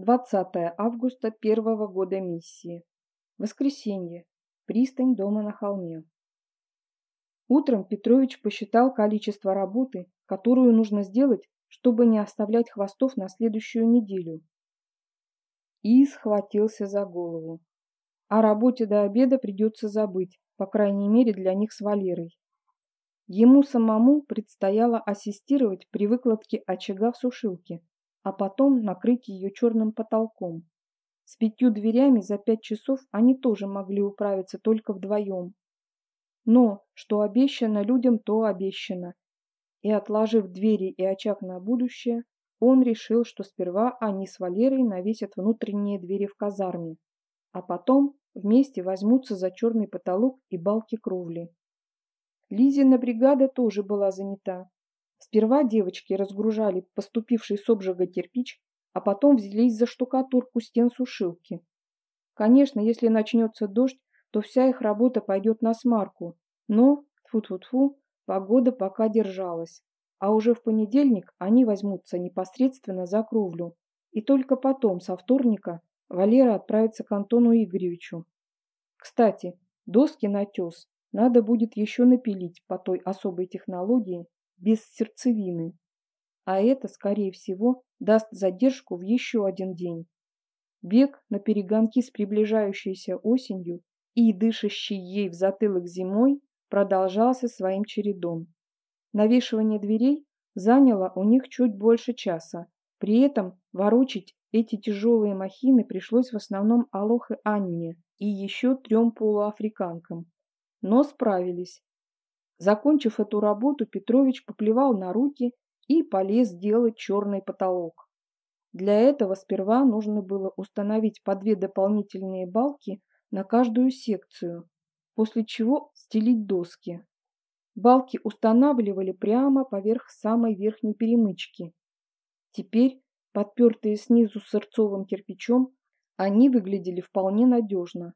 20 августа первого года миссии. Воскресенье. Пристань дома на холме. Утром Петрович посчитал количество работы, которую нужно сделать, чтобы не оставлять хвостов на следующую неделю. И схватился за голову. О работе до обеда придется забыть, по крайней мере для них с Валерой. Ему самому предстояло ассистировать при выкладке очага в сушилке, а потом накрыть ее черным потолком. С пятью дверями за пять часов они тоже могли управиться только вдвоем. Но, что обещано людям, то обещано. И отложив двери и очаг на будущее, он решил, что сперва они с Валерой навесят внутренние двери в казарме, а потом вместе возьмутся за черный потолок и балки кровли. Лизина бригада тоже была занята. Сперва девочки разгружали поступивший с обжига кирпич, а потом взялись за штукатурку стен сушилки. Конечно, если начнется дождь, то вся их работа пойдет на смарку, но, тфу-тфу-тфу, погода пока держалась. А уже в понедельник они возьмутся непосредственно за кровлю, и только потом, со вторника, Валера отправится к Антону Игоревичу. Кстати, доски на тес надо будет еще напилить по той особой технологии, без сердцевины. А это, скорее всего, даст задержку в еще один день. Бег на перегонки с приближающейся осенью и дышащей ей в затылок зимой продолжался своим чередом. Навешивание дверей заняло у них чуть больше часа. При этом ворочить эти тяжелые махины пришлось в основном Алохе Анне и еще трем полуафриканкам. Но справились. Закончив эту работу, Петрович поплевал на руки и полез делать черный потолок. Для этого сперва нужно было установить по две дополнительные балки на каждую секцию, после чего стелить доски. Балки устанавливали прямо поверх самой верхней перемычки. Теперь, подпертые снизу сырцовым кирпичом, они выглядели вполне надежно.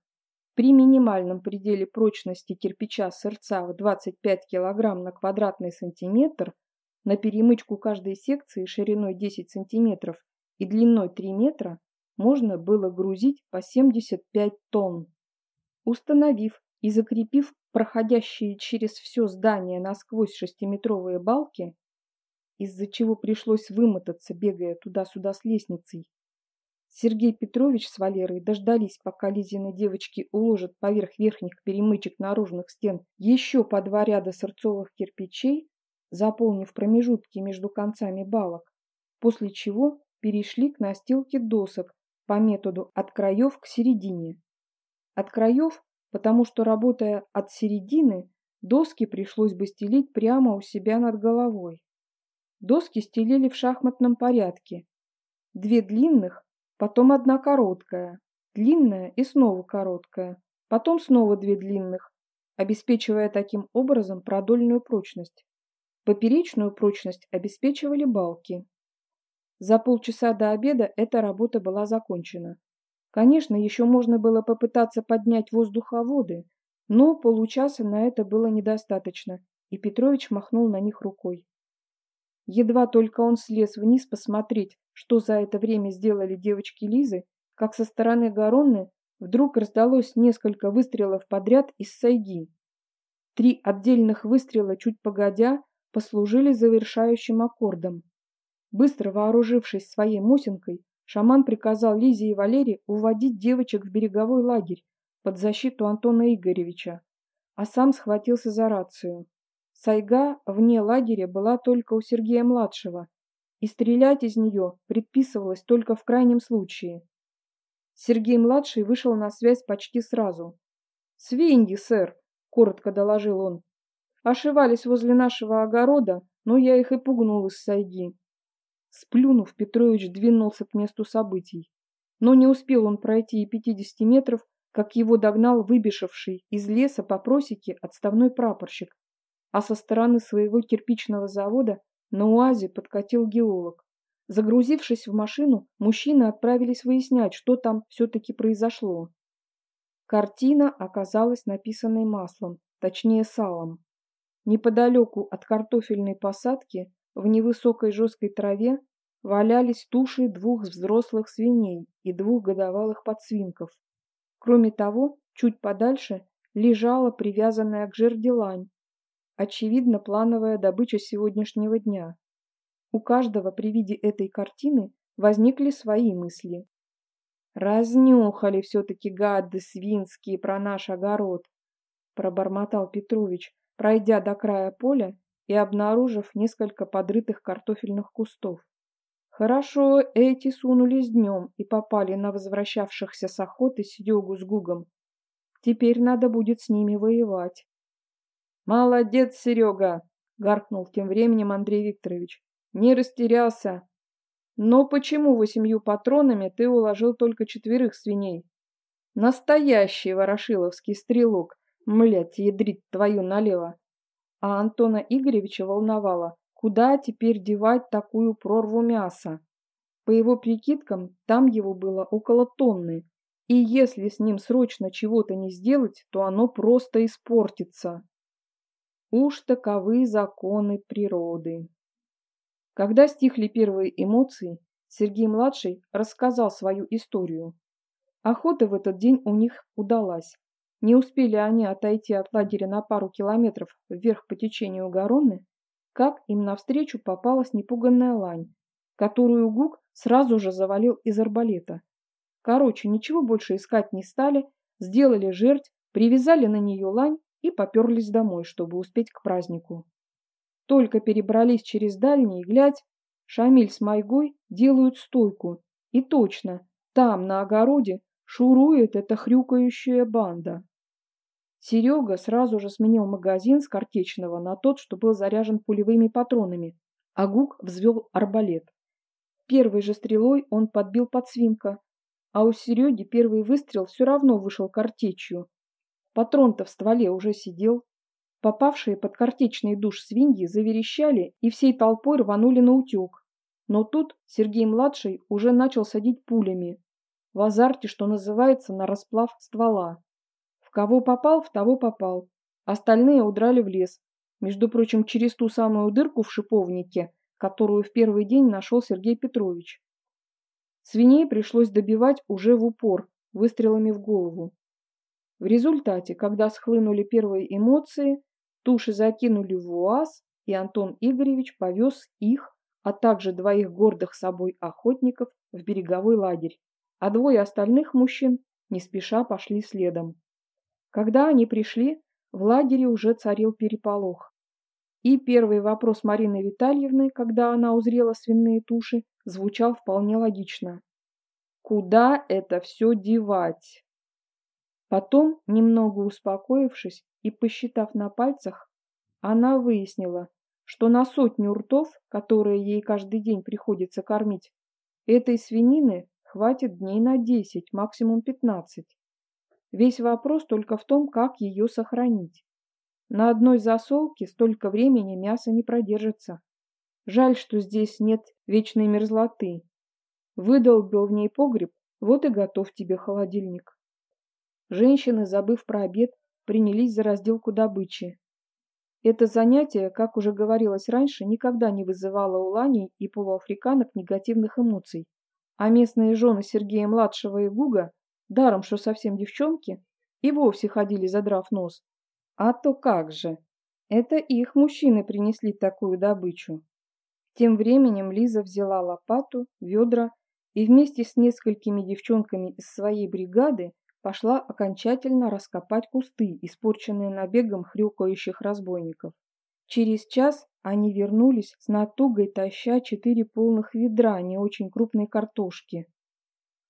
При минимальном пределе прочности кирпича сырца в 25 кг на квадратный сантиметр на перемычку каждой секции шириной 10 см и длиной 3 метра можно было грузить по 75 тонн. Установив и закрепив проходящие через все здание насквозь шестиметровые балки, из-за чего пришлось вымотаться, бегая туда-сюда с лестницей, Сергей Петрович с Валерой дождались, пока Лизины девочки уложат поверх верхних перемычек наружных стен еще по два ряда сырцовых кирпичей, заполнив промежутки между концами балок, после чего перешли к настилке досок по методу от краев к середине. От краев, потому что, работая от середины, доски пришлось бы стелить прямо у себя над головой. Доски стелили в шахматном порядке. Две длинных, потом одна короткая, длинная и снова короткая, потом снова две длинных, обеспечивая таким образом продольную прочность. Поперечную прочность обеспечивали балки. За полчаса до обеда эта работа была закончена. Конечно, еще можно было попытаться поднять воздуховоды, но получаса на это было недостаточно, и Петрович махнул на них рукой. Едва только он слез вниз посмотреть, что за это время сделали девочки Лизы, как со стороны Гаронны вдруг раздалось несколько выстрелов подряд из сайги. Три отдельных выстрела чуть погодя послужили завершающим аккордом. Быстро вооружившись своей мусинкой, шаман приказал Лизе и Валере уводить девочек в береговой лагерь под защиту Антона Игоревича, а сам схватился за рацию. Сайга вне лагеря была только у Сергея-младшего, и стрелять из нее предписывалось только в крайнем случае. Сергей-младший вышел на связь почти сразу. «Свиньи, сэр!» – коротко доложил он. «Ошивались возле нашего огорода, но я их и пугнул из сайги». Сплюнув, Петрович двинулся к месту событий. Но не успел он пройти и пятидесяти метров, как его догнал выбежавший из леса по просеке отставной прапорщик, а со стороны своего кирпичного завода на УАЗе подкатил геолог. Загрузившись в машину, мужчины отправились выяснять, что там все-таки произошло. Картина оказалась написанной маслом, точнее салом. Неподалеку от картофельной посадки, в невысокой жесткой траве, валялись туши двух взрослых свиней и двух годовалых подсвинков. Кроме того, чуть подальше лежала привязанная к жерди лань, очевидно плановая добыча сегодняшнего дня. У каждого при виде этой картины возникли свои мысли. «Разнюхали все-таки гады свинские про наш огород», – пробормотал Петрович, пройдя до края поля и обнаружив несколько подрытых картофельных кустов. Хорошо эти сунулись днем и попали на возвращавшихся с охоты Серегу с Гугом. Теперь надо будет с ними воевать. «Молодец, Серега!» — гаркнул тем временем Андрей Викторович. «Не растерялся. Но почему восемью патронами ты уложил только четверых свиней? Настоящий ворошиловский стрелок, млять, ядрить твою налево!» А Антона Игоревича волновало, куда теперь девать такую прорву мяса. По его прикидкам, там его было около тонны, и если с ним срочно чего-то не сделать, то оно просто испортится. Уж таковы законы природы. Когда стихли первые эмоции, Сергей-младший рассказал свою историю. Охота в этот день у них удалась. Не успели они отойти от лагеря на пару километров вверх по течению Гаронны, как им навстречу попалась непуганная лань, которую Гук сразу же завалил из арбалета. Короче, ничего больше искать не стали, сделали жерть, привязали на нее лань и поперлись домой, чтобы успеть к празднику. Только перебрались через дальний, глядь, Шамиль с Майгой делают стойку. И точно, там, на огороде, шурует эта хрюкающая банда. Серега сразу же сменил магазин с картечного на тот, что был заряжен пулевыми патронами, а Гук взвел арбалет. Первой же стрелой он подбил подсвинка, а у Сереги первый выстрел все равно вышел картечью. Патрон-то в стволе уже сидел. Попавшие под картечный душ свиньи заверещали и всей толпой рванули на утек. Но тут Сергей-младший уже начал садить пулями. В азарте, что называется, на расплав ствола. Кого попал, в того попал. Остальные удрали в лес. Между прочим, через ту самую дырку в шиповнике, которую в первый день нашел Сергей Петрович. Свиней пришлось добивать уже в упор, выстрелами в голову. В результате, когда схлынули первые эмоции, туши закинули в УАЗ, и Антон Игоревич повез их, а также двоих гордых собой охотников в береговой лагерь, а двое остальных мужчин не спеша пошли следом. Когда они пришли, в лагере уже царил переполох. И первый вопрос Марины Витальевны, когда она узрела свиные туши, звучал вполне логично. Куда это все девать? Потом, немного успокоившись и посчитав на пальцах, она выяснила, что на сотню ртов, которые ей каждый день приходится кормить, этой свинины хватит дней на 10, максимум 15. Весь вопрос только в том, как ее сохранить. На одной засолке столько времени мясо не продержится. Жаль, что здесь нет вечной мерзлоты. Выдолбил в ней погреб, вот и готов тебе холодильник. Женщины, забыв про обед, принялись за разделку добычи. Это занятие, как уже говорилось раньше, никогда не вызывало у ланей и полуафриканок негативных эмоций, а местные жены Сергея-младшего и Гуга даром что совсем девчонки, и вовсе ходили задрав нос. А то как же! Это их мужчины принесли такую добычу. Тем временем Лиза взяла лопату, ведра и вместе с несколькими девчонками из своей бригады пошла окончательно раскопать кусты, испорченные набегом хрюкающих разбойников. Через час они вернулись с натугой, таща четыре полных ведра не очень крупной картошки.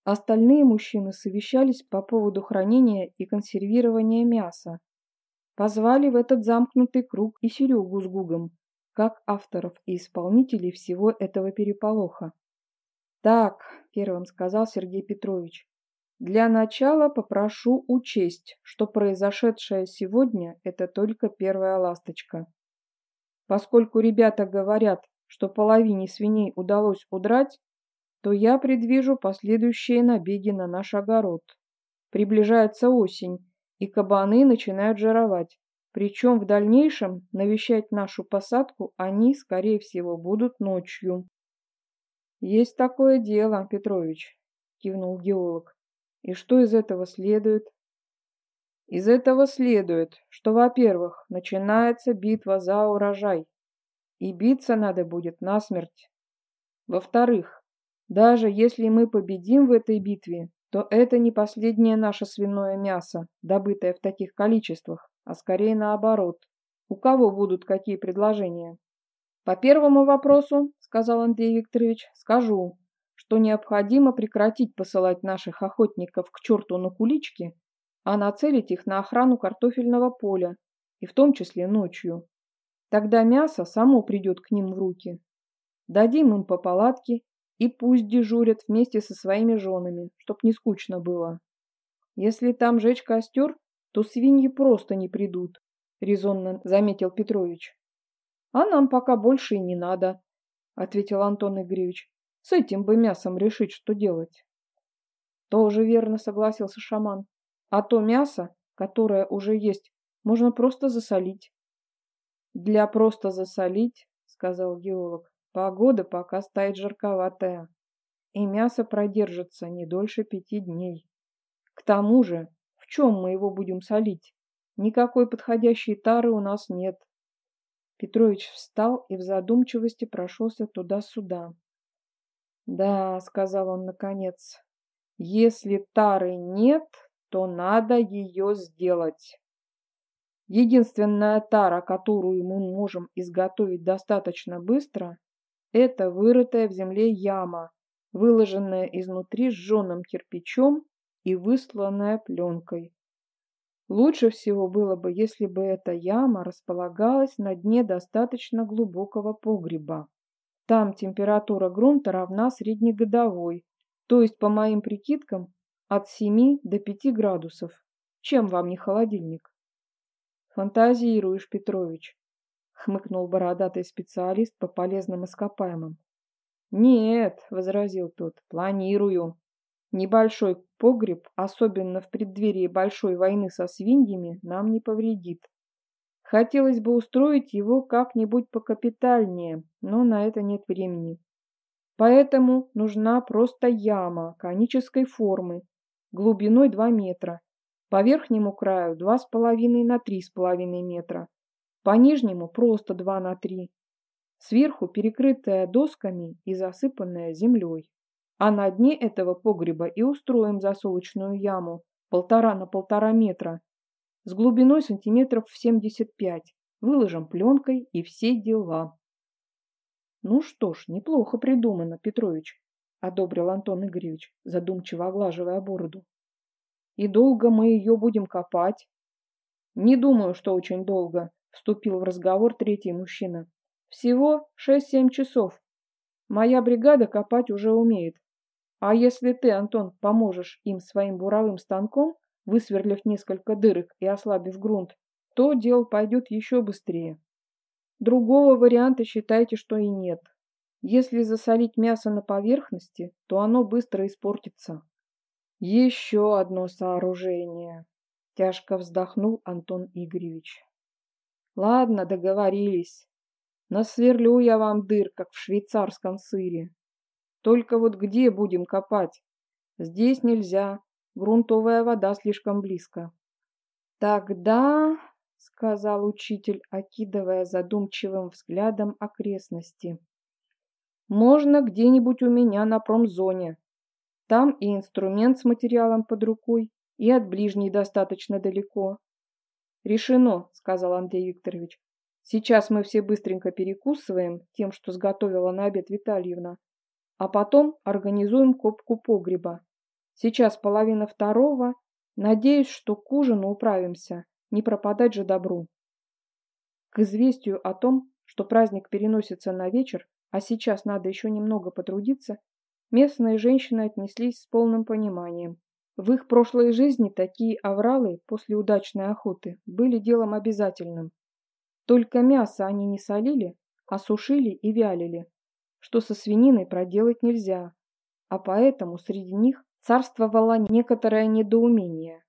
Остальные мужчины совещались по поводу хранения и консервирования мяса. Позвали в этот замкнутый круг и Серегу с Гугом, как авторов и исполнителей всего этого переполоха. «Так», – первым сказал Сергей Петрович, – «для начала попрошу учесть, что произошедшее сегодня – это только первая ласточка. Поскольку ребята говорят, что половине свиней удалось удрать, то я предвижу последующие набеги на наш огород. Приближается осень, и кабаны начинают жировать. Причем в дальнейшем навещать нашу посадку они, скорее всего, будут ночью. Есть такое дело, Петрович, кивнул геолог. И что из этого следует? Из этого следует, что, во-первых, начинается битва за урожай, и биться надо будет насмерть. Во-вторых, даже если мы победим в этой битве, то это не последнее наше свиное мясо, добытое в таких количествах, а скорее наоборот. У кого будут какие предложения? По первому вопросу, сказал Андрей Викторович, скажу, что необходимо прекратить посылать наших охотников к черту на кулички а нацелить их на охрану картофельного поля, и в том числе ночью. Тогда мясо само придет к ним в руки. Дадим им по палатке и пусть дежурят вместе со своими женами, чтоб не скучно было. Если там жечь костер, то свиньи просто не придут, резонно заметил Петрович. А нам пока больше и не надо, ответил Антон Игоревич. С этим бы мясом решить, что делать. Тоже верно согласился шаман. А то мясо, которое уже есть, можно просто засолить. Для просто засолить, сказал геолог, погода пока стоит жарковатая, и мясо продержится не дольше пяти дней. К тому же, в чем мы его будем солить? Никакой подходящей тары у нас нет. Петрович встал и в задумчивости прошелся туда-сюда. «Да», — сказал он наконец, — «если тары нет, то надо ее сделать. Единственная тара, которую мы можем изготовить достаточно быстро, это вырытая в земле яма, выложенная изнутри сжженным кирпичом и высланная пленкой. Лучше всего было бы, если бы эта яма располагалась на дне достаточно глубокого погреба. Там температура грунта равна среднегодовой, то есть, по моим прикидкам, от 7 до 5 градусов. Чем вам не холодильник? Фантазируешь, Петрович, хмыкнул бородатый специалист по полезным ископаемым. Нет, возразил тот, планирую. Небольшой погреб, особенно в преддверии большой войны со свиньями, нам не повредит. Хотелось бы устроить его как-нибудь покапитальнее, но на это нет времени. Поэтому нужна просто яма конической формы, глубиной 2 метра, по верхнему краю 2,5 на 3,5 метра, по нижнему просто 2 на 3, сверху перекрытая досками и засыпанная землей. А на дне этого погреба и устроим засолочную яму полтора на полтора метра с глубиной сантиметров в 75, выложим пленкой и все дела. Ну что ж, неплохо придумано, Петрович одобрил Антон Игоревич, задумчиво оглаживая бороду. И долго мы ее будем копать? Не думаю, что очень долго, вступил в разговор третий мужчина. Всего шесть-семь часов. Моя бригада копать уже умеет. А если ты, Антон, поможешь им своим буровым станком, высверлив несколько дырок и ослабив грунт, то дело пойдет еще быстрее. Другого варианта считайте, что и нет. Если засолить мясо на поверхности, то оно быстро испортится. Еще одно сооружение. Тяжко вздохнул Антон Игоревич. Ладно, договорились. Насверлю я вам дыр, как в швейцарском сыре. Только вот где будем копать? Здесь нельзя. Грунтовая вода слишком близко. Тогда, сказал учитель, окидывая задумчивым взглядом окрестности. Можно где-нибудь у меня на промзоне. Там и инструмент с материалом под рукой, и от ближней достаточно далеко. Решено, сказал Андрей Викторович. Сейчас мы все быстренько перекусываем тем, что сготовила на обед Витальевна, а потом организуем копку погреба. Сейчас половина второго. Надеюсь, что к ужину управимся, не пропадать же добру. К известию о том, что праздник переносится на вечер, а сейчас надо еще немного потрудиться, местные женщины отнеслись с полным пониманием. В их прошлой жизни такие авралы после удачной охоты были делом обязательным. Только мясо они не солили, а сушили и вялили, что со свининой проделать нельзя, а поэтому среди них царствовало некоторое недоумение.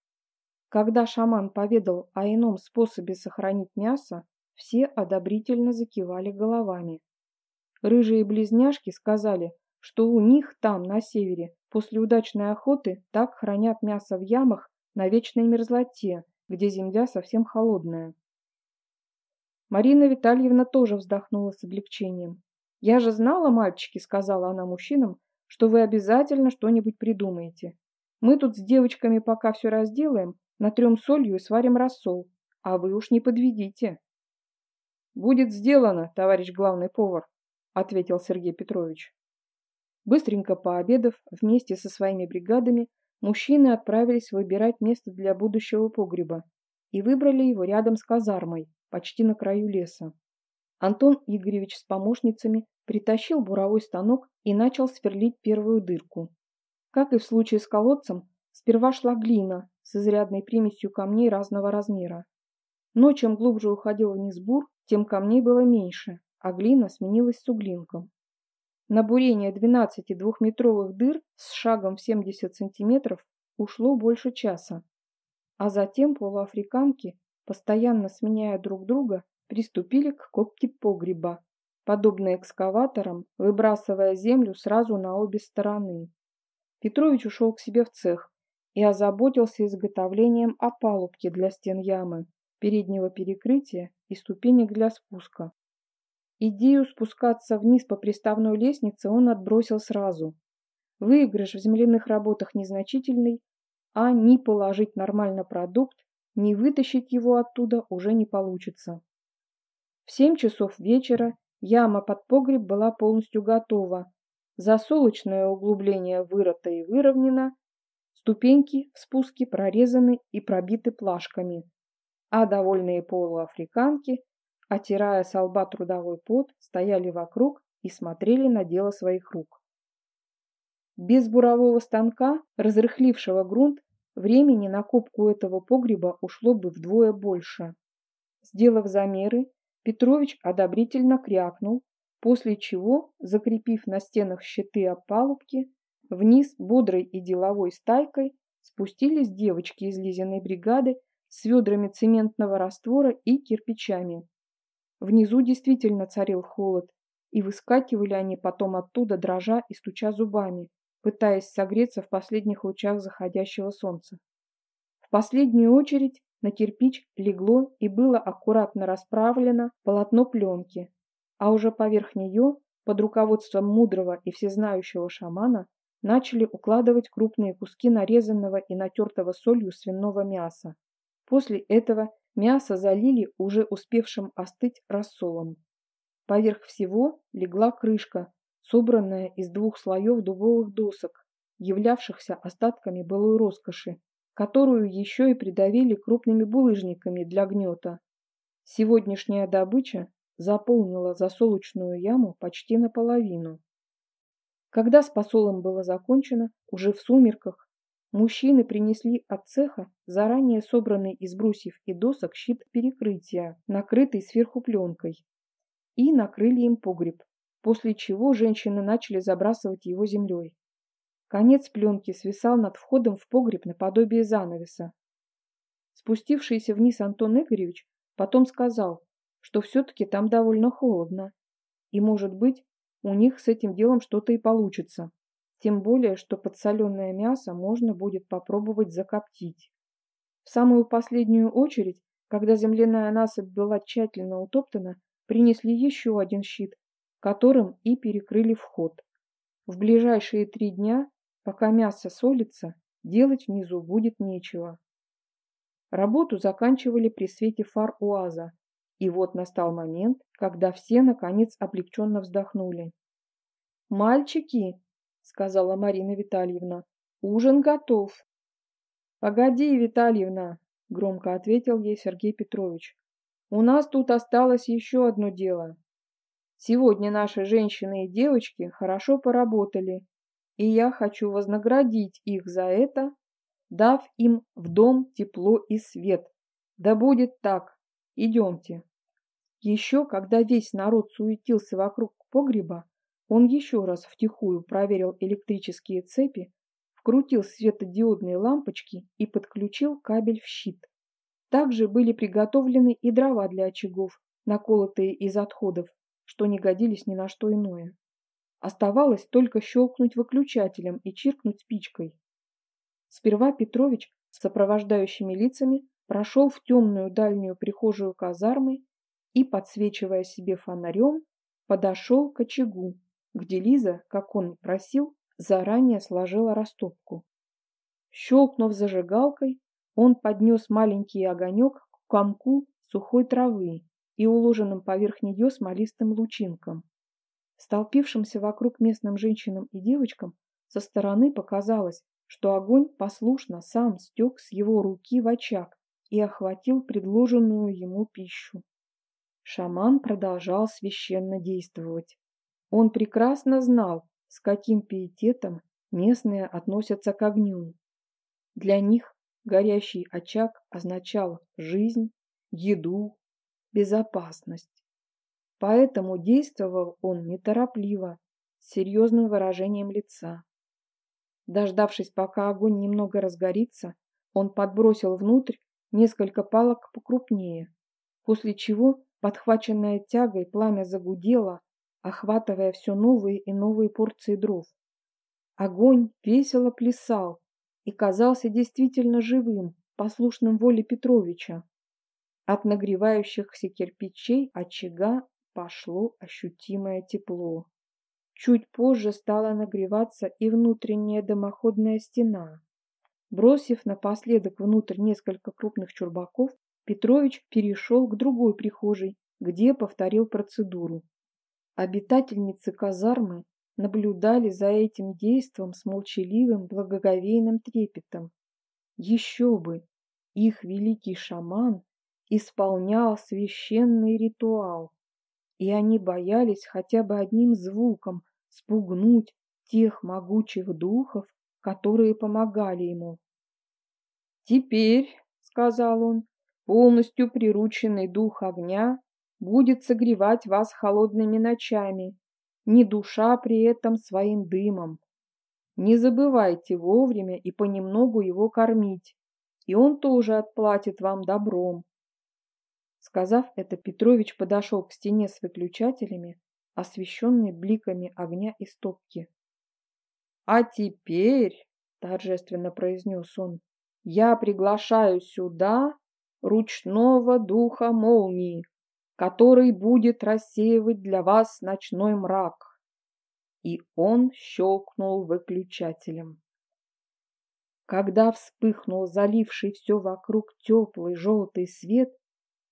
Когда шаман поведал о ином способе сохранить мясо, все одобрительно закивали головами. Рыжие близняшки сказали, что у них там, на севере, после удачной охоты так хранят мясо в ямах на вечной мерзлоте, где земля совсем холодная. Марина Витальевна тоже вздохнула с облегчением. «Я же знала, мальчики», — сказала она мужчинам, «что вы обязательно что-нибудь придумаете. Мы тут с девочками пока все разделаем, натрем солью и сварим рассол, а вы уж не подведите». «Будет сделано, товарищ главный повар», — ответил Сергей Петрович. Быстренько пообедав вместе со своими бригадами, мужчины отправились выбирать место для будущего погреба и выбрали его рядом с казармой, почти на краю леса. Антон Игоревич с помощницами притащил буровой станок и начал сверлить первую дырку. Как и в случае с колодцем, сперва шла глина с изрядной примесью камней разного размера. Но чем глубже уходил вниз бур, тем камней было меньше, а глина сменилась суглинком. На бурение 12 двухметровых дыр с шагом в 70 сантиметров ушло больше часа. А затем полуафриканки, постоянно сменяя друг друга, приступили к копке погреба, подобно экскаваторам, выбрасывая землю сразу на обе стороны. Петрович ушел к себе в цех и озаботился изготовлением опалубки для стен ямы, переднего перекрытия и ступенек для спуска. Идею спускаться вниз по приставной лестнице он отбросил сразу. Выигрыш в земляных работах незначительный, а ни положить нормально продукт, ни вытащить его оттуда уже не получится. В семь часов вечера яма под погреб была полностью готова. Засолочное углубление вырыто и выровнено, ступеньки в спуске прорезаны и пробиты плашками, а довольные полуафриканки отирая с лба трудовой пот, стояли вокруг и смотрели на дело своих рук. Без бурового станка, разрыхлившего грунт, времени на копку этого погреба ушло бы вдвое больше. Сделав замеры, Петрович одобрительно крякнул, после чего, закрепив на стенах щиты опалубки, вниз бодрой и деловой стайкой спустились девочки из Лизиной бригады с ведрами цементного раствора и кирпичами. Внизу действительно царил холод, и выскакивали они потом оттуда, дрожа и стуча зубами, пытаясь согреться в последних лучах заходящего солнца. В последнюю очередь на кирпич легло и было аккуратно расправлено полотно пленки, а уже поверх нее, под руководством мудрого и всезнающего шамана, начали укладывать крупные куски нарезанного и натертого солью свиного мяса. После этого Мясо залили уже успевшим остыть рассолом. Поверх всего легла крышка, собранная из двух слоев дубовых досок, являвшихся остатками былой роскоши, которую еще и придавили крупными булыжниками для гнета. Сегодняшняя добыча заполнила засолочную яму почти наполовину. Когда с посолом было закончено, уже в сумерках, Мужчины принесли от цеха заранее собранный из брусьев и досок щит перекрытия, накрытый сверху пленкой, и накрыли им погреб, после чего женщины начали забрасывать его землей. Конец пленки свисал над входом в погреб наподобие занавеса. Спустившийся вниз Антон Игоревич потом сказал, что все-таки там довольно холодно, и, может быть, у них с этим делом что-то и получится. Тем более, что подсоленное мясо можно будет попробовать закоптить. В самую последнюю очередь, когда земляная насыпь была тщательно утоптана, принесли еще один щит, которым и перекрыли вход. В ближайшие три дня, пока мясо солится, делать внизу будет нечего. Работу заканчивали при свете фар УАЗа, и вот настал момент, когда все, наконец, облегченно вздохнули. «Мальчики!» сказала Марина Витальевна. Ужин готов. Погоди, Витальевна, громко ответил ей Сергей Петрович. У нас тут осталось еще одно дело. Сегодня наши женщины и девочки хорошо поработали, и я хочу вознаградить их за это, дав им в дом тепло и свет. Да будет так. Идемте. Еще когда весь народ суетился вокруг погреба, он еще раз втихую проверил электрические цепи, вкрутил светодиодные лампочки и подключил кабель в щит. Также были приготовлены и дрова для очагов, наколотые из отходов, что не годились ни на что иное. Оставалось только щелкнуть выключателем и чиркнуть спичкой. Сперва Петрович с сопровождающими лицами прошел в темную дальнюю прихожую казармы и, подсвечивая себе фонарем, подошел к очагу, где Лиза, как он просил, заранее сложила растопку. Щелкнув зажигалкой, он поднес маленький огонек к комку сухой травы и уложенным поверх нее смолистым лучинкам. Столпившимся вокруг местным женщинам и девочкам со стороны показалось, что огонь послушно сам стек с его руки в очаг и охватил предложенную ему пищу. Шаман продолжал священно действовать. Он прекрасно знал, с каким пиететом местные относятся к огню. Для них горящий очаг означал жизнь, еду, безопасность. Поэтому действовал он неторопливо, с серьезным выражением лица. Дождавшись, пока огонь немного разгорится, он подбросил внутрь несколько палок покрупнее, после чего, подхваченное тягой, пламя загудело, охватывая все новые и новые порции дров. Огонь весело плясал и казался действительно живым, послушным воле Петровича. От нагревающихся кирпичей очага пошло ощутимое тепло. Чуть позже стала нагреваться и внутренняя дымоходная стена. Бросив напоследок внутрь несколько крупных чурбаков, Петрович перешел к другой прихожей, где повторил процедуру. Обитательницы казармы наблюдали за этим действом с молчаливым благоговейным трепетом. Еще бы! Их великий шаман исполнял священный ритуал, и они боялись хотя бы одним звуком спугнуть тех могучих духов, которые помогали ему. «Теперь, — сказал он, — полностью прирученный дух огня будет согревать вас холодными ночами, не душа при этом своим дымом. Не забывайте вовремя и понемногу его кормить, и он тоже отплатит вам добром. Сказав это, Петрович подошел к стене с выключателями, освещенной бликами огня и стопки. «А теперь, — торжественно произнес он, — я приглашаю сюда ручного духа молнии, который будет рассеивать для вас ночной мрак. И он щелкнул выключателем. Когда вспыхнул заливший все вокруг теплый желтый свет,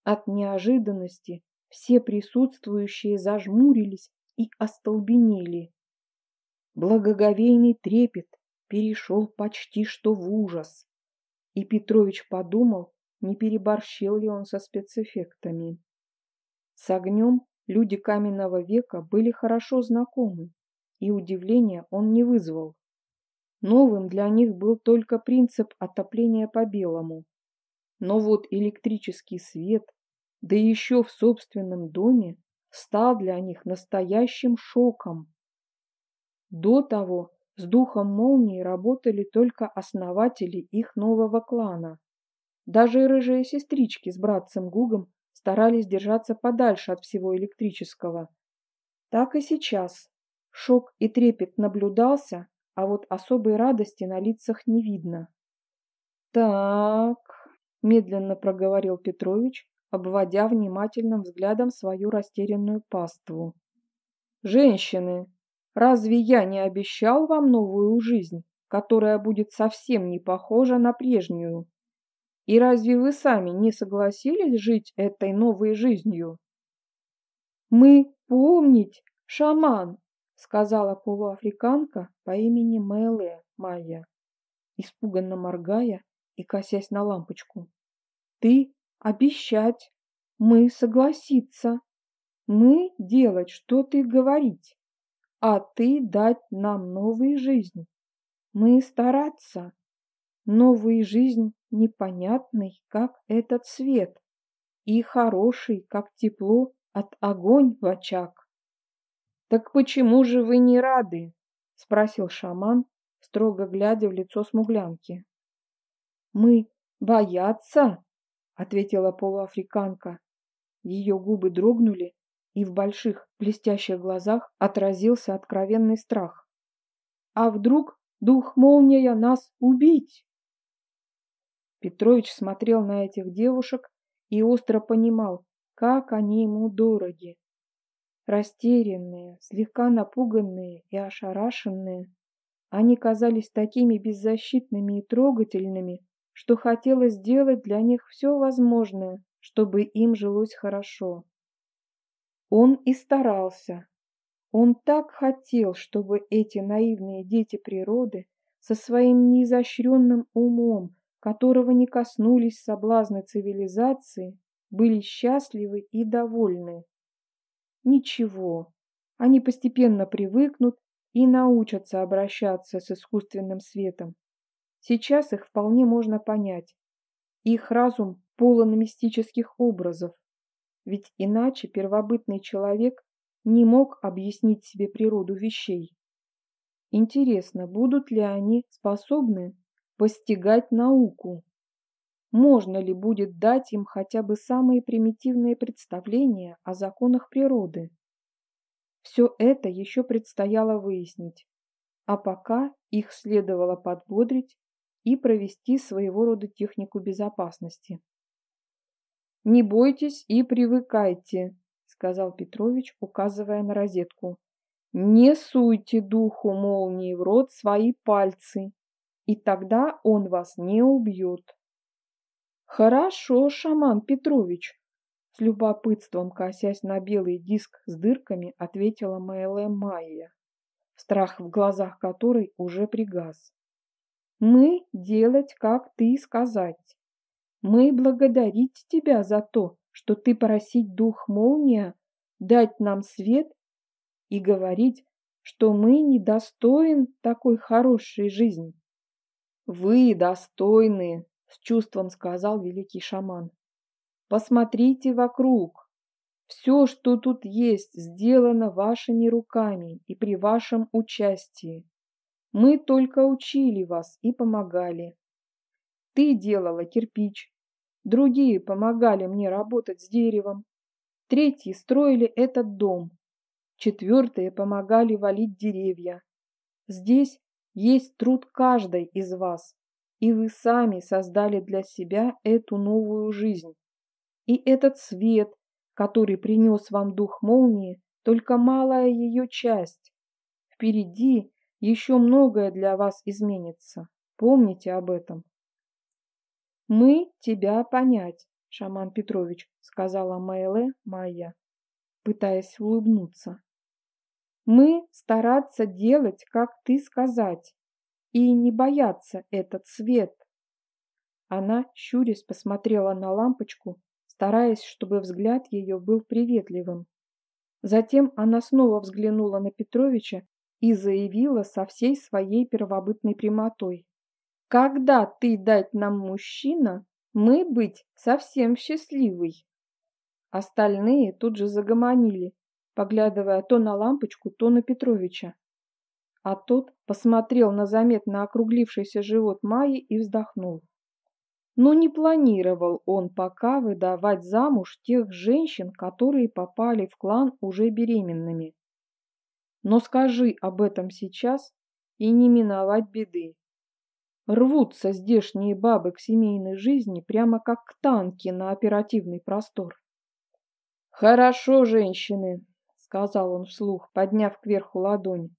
от неожиданности все присутствующие зажмурились и остолбенели. Благоговейный трепет перешел почти что в ужас, и Петрович подумал, не переборщил ли он со спецэффектами. С огнем люди каменного века были хорошо знакомы, и удивления он не вызвал. Новым для них был только принцип отопления по белому. Но вот электрический свет, да еще в собственном доме, стал для них настоящим шоком. До того с духом молнии работали только основатели их нового клана. Даже рыжие сестрички с братцем Гугом старались держаться подальше от всего электрического. Так и сейчас. Шок и трепет наблюдался, а вот особой радости на лицах не видно. «Так», — медленно проговорил Петрович, обводя внимательным взглядом свою растерянную паству. «Женщины, разве я не обещал вам новую жизнь, которая будет совсем не похожа на прежнюю?» И разве вы сами не согласились жить этой новой жизнью? Мы помнить, шаман, сказала полуафриканка по имени Мэлэ Майя, испуганно моргая и косясь на лампочку. Ты обещать, мы согласиться, мы делать, что ты говорить, а ты дать нам новую жизнь. Мы стараться, новую жизнь непонятный, как этот свет, и хороший, как тепло от огонь в очаг. «Так почему же вы не рады?» — спросил шаман, строго глядя в лицо смуглянки. «Мы боятся?» — ответила полуафриканка. Ее губы дрогнули, и в больших блестящих глазах отразился откровенный страх. «А вдруг дух молния нас убить?» Петрович смотрел на этих девушек и остро понимал, как они ему дороги. Растерянные, слегка напуганные и ошарашенные, они казались такими беззащитными и трогательными, что хотелось сделать для них все возможное, чтобы им жилось хорошо. Он и старался. Он так хотел, чтобы эти наивные дети природы со своим неизощренным умом, которого не коснулись соблазны цивилизации, были счастливы и довольны. Ничего, они постепенно привыкнут и научатся обращаться с искусственным светом. Сейчас их вполне можно понять. Их разум полон мистических образов, ведь иначе первобытный человек не мог объяснить себе природу вещей. Интересно, будут ли они способны постигать науку? Можно ли будет дать им хотя бы самые примитивные представления о законах природы? Все это еще предстояло выяснить, а пока их следовало подбодрить и провести своего рода технику безопасности. «Не бойтесь и привыкайте», — сказал Петрович, указывая на розетку. «Не суйте духу молнии в рот свои пальцы, и тогда он вас не убьет». «Хорошо, шаман Петрович», — с любопытством косясь на белый диск с дырками, ответила Мэйлэ Майя, страх в глазах которой уже пригас. Мы делать, как ты сказать. Мы благодарить тебя за то, что ты просить дух молния дать нам свет и говорить, что мы недостоин такой хорошей жизни. Вы достойны, с чувством сказал великий шаман. Посмотрите вокруг. Все, что тут есть, сделано вашими руками и при вашем участии. Мы только учили вас и помогали. Ты делала кирпич, другие помогали мне работать с деревом, третьи строили этот дом, четвертые помогали валить деревья. Здесь есть труд каждой из вас, и вы сами создали для себя эту новую жизнь. И этот свет, который принес вам дух молнии, только малая ее часть. Впереди еще многое для вас изменится. Помните об этом. Мы тебя понять, шаман Петрович, сказала Майле Майя, пытаясь улыбнуться. Мы стараться делать, как ты сказать, и не бояться этот свет. Она, щурясь, посмотрела на лампочку, стараясь, чтобы взгляд ее был приветливым. Затем она снова взглянула на Петровича и заявила со всей своей первобытной прямотой. «Когда ты дать нам мужчина, мы быть совсем счастливый». Остальные тут же загомонили, поглядывая то на лампочку, то на Петровича. А тот посмотрел на заметно округлившийся живот Майи и вздохнул. Но не планировал он пока выдавать замуж тех женщин, которые попали в клан уже беременными. Но скажи об этом сейчас, и не миновать беды. Рвутся здешние бабы к семейной жизни прямо как танки на оперативный простор. «Хорошо, женщины», — сказал он вслух, подняв кверху ладонь.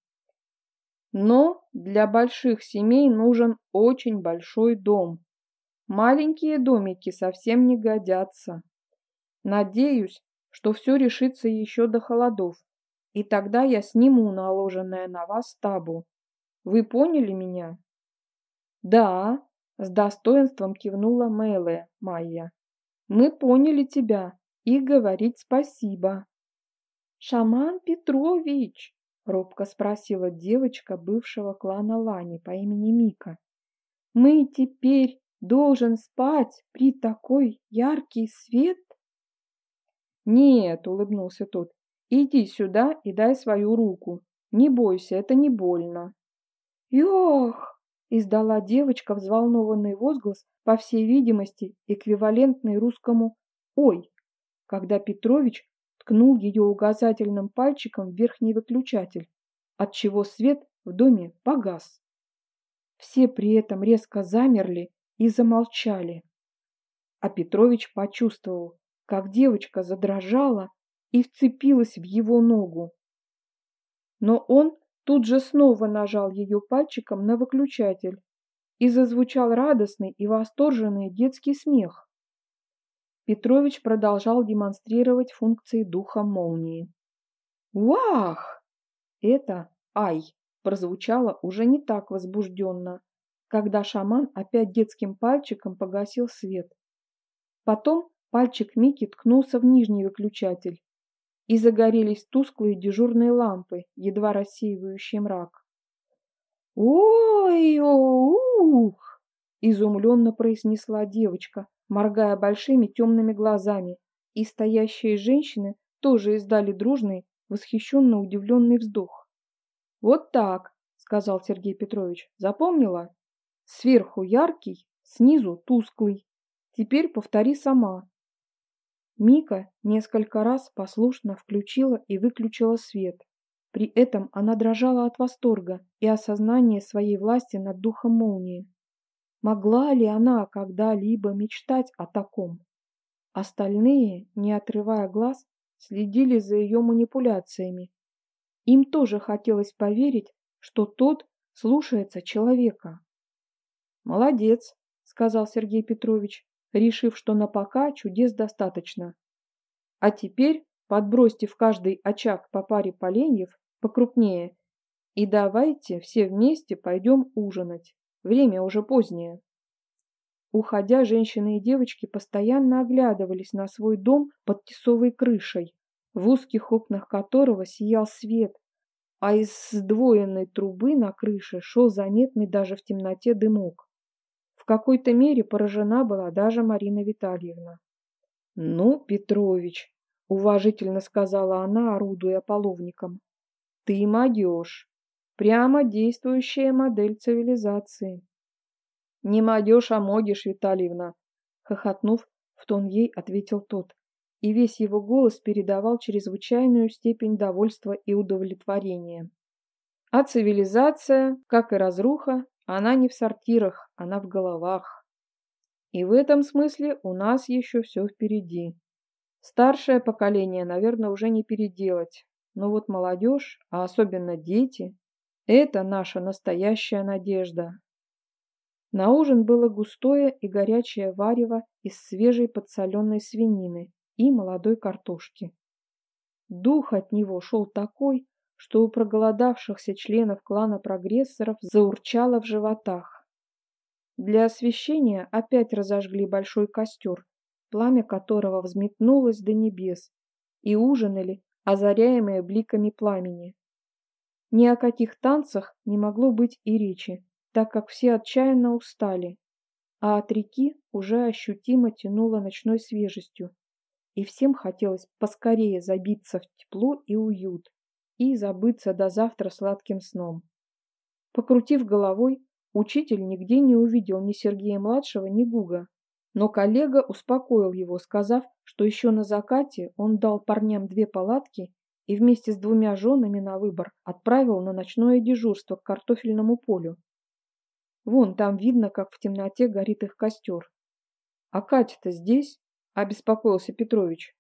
«Но для больших семей нужен очень большой дом. Маленькие домики совсем не годятся. Надеюсь, что все решится еще до холодов и тогда я сниму наложенное на вас табу. Вы поняли меня? Да, с достоинством кивнула Мэлэ Майя. Мы поняли тебя и говорить спасибо. Шаман Петрович, робко спросила девочка бывшего клана Лани по имени Мика. Мы теперь должен спать при такой яркий свет? Нет, улыбнулся тот. Иди сюда и дай свою руку. Не бойся, это не больно. Ёх! Издала девочка взволнованный возглас, по всей видимости, эквивалентный русскому «Ой!», когда Петрович ткнул ее указательным пальчиком в верхний выключатель, отчего свет в доме погас. Все при этом резко замерли и замолчали. А Петрович почувствовал, как девочка задрожала и вцепилась в его ногу. Но он тут же снова нажал ее пальчиком на выключатель, и зазвучал радостный и восторженный детский смех. Петрович продолжал демонстрировать функции духа молнии. «Вах!» Это «ай» прозвучало уже не так возбужденно, когда шаман опять детским пальчиком погасил свет. Потом пальчик Мики ткнулся в нижний выключатель, и загорелись тусклые дежурные лампы, едва рассеивающие мрак. «Ой-ух!» – изумленно произнесла девочка, моргая большими темными глазами, и стоящие женщины тоже издали дружный, восхищенно удивленный вздох. «Вот так», – сказал Сергей Петрович, – «запомнила? Сверху яркий, снизу тусклый. Теперь повтори сама». Мика несколько раз послушно включила и выключила свет. При этом она дрожала от восторга и осознания своей власти над духом молнии. Могла ли она когда-либо мечтать о таком? Остальные, не отрывая глаз, следили за ее манипуляциями. Им тоже хотелось поверить, что тот слушается человека. «Молодец», — сказал Сергей Петрович, решив, что на пока чудес достаточно. «А теперь подбросьте в каждый очаг по паре поленьев покрупнее. И давайте все вместе пойдем ужинать. Время уже позднее. Уходя, женщины и девочки постоянно оглядывались на свой дом под тесовой крышей, в узких окнах которого сиял свет, а из сдвоенной трубы на крыше шел заметный даже в темноте дымок. В какой-то мере поражена была даже Марина Витальевна. «Ну, Петрович», — уважительно сказала она, орудуя половником, ты молодежь. Прямо действующая модель цивилизации. Не молодежь, а модишь, Витальевна. Хохотнув, в тон ей ответил тот. И весь его голос передавал чрезвычайную степень довольства и удовлетворения. А цивилизация, как и разруха, она не в сортирах, она в головах. И в этом смысле у нас еще все впереди. Старшее поколение, наверное, уже не переделать. Но вот молодежь, а особенно дети, это наша настоящая надежда. На ужин было густое и горячее варево из свежей подсоленной свинины и молодой картошки. Дух от него шел такой, что у проголодавшихся членов клана прогрессоров заурчало в животах. Для освещения опять разожгли большой костер, пламя которого взметнулось до небес, и ужинали озаряемые бликами пламени. Ни о каких танцах не могло быть и речи, так как все отчаянно устали, а от реки уже ощутимо тянуло ночной свежестью, и всем хотелось поскорее забиться в тепло и уют и забыться до завтра сладким сном. Покрутив головой, учитель нигде не увидел ни Сергея-младшего, ни Гуга, но коллега успокоил его, сказав, что еще на закате он дал парням две палатки и вместе с двумя женами на выбор отправил на ночное дежурство к картофельному полю. Вон там видно, как в темноте горит их костер. А Катя-то здесь? — обеспокоился Петрович.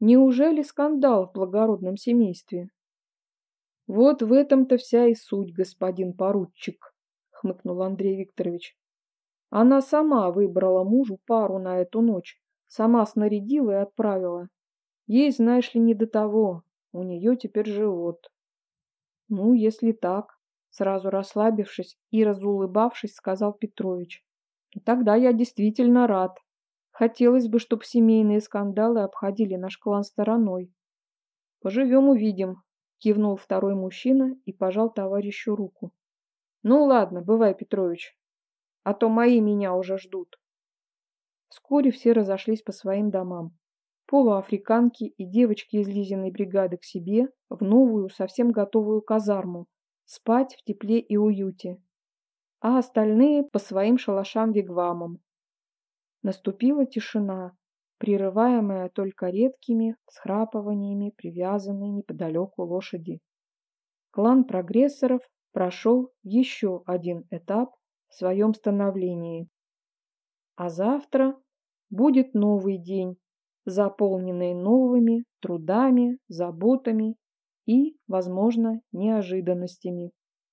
Неужели скандал в благородном семействе? Вот в этом-то вся и суть, господин поручик, — хмыкнул Андрей Викторович. Она сама выбрала мужу пару на эту ночь, сама снарядила и отправила. Ей, знаешь ли, не до того, у нее теперь живот. Ну, если так, сразу расслабившись и разулыбавшись, сказал Петрович. Тогда я действительно рад. Хотелось бы, чтобы семейные скандалы обходили наш клан стороной. Поживем увидим, кивнул второй мужчина и пожал товарищу руку. Ну ладно, бывай, Петрович, а то мои меня уже ждут. Вскоре все разошлись по своим домам. Полуафриканки и девочки из Лизиной бригады к себе в новую, совсем готовую казарму, спать в тепле и уюте, а остальные по своим шалашам-вигвамам. Наступила тишина, прерываемая только редкими схрапываниями привязанной неподалеку лошади. Клан прогрессоров прошел еще один этап в своем становлении. А завтра будет новый день, заполненный новыми трудами, заботами и, возможно, неожиданностями.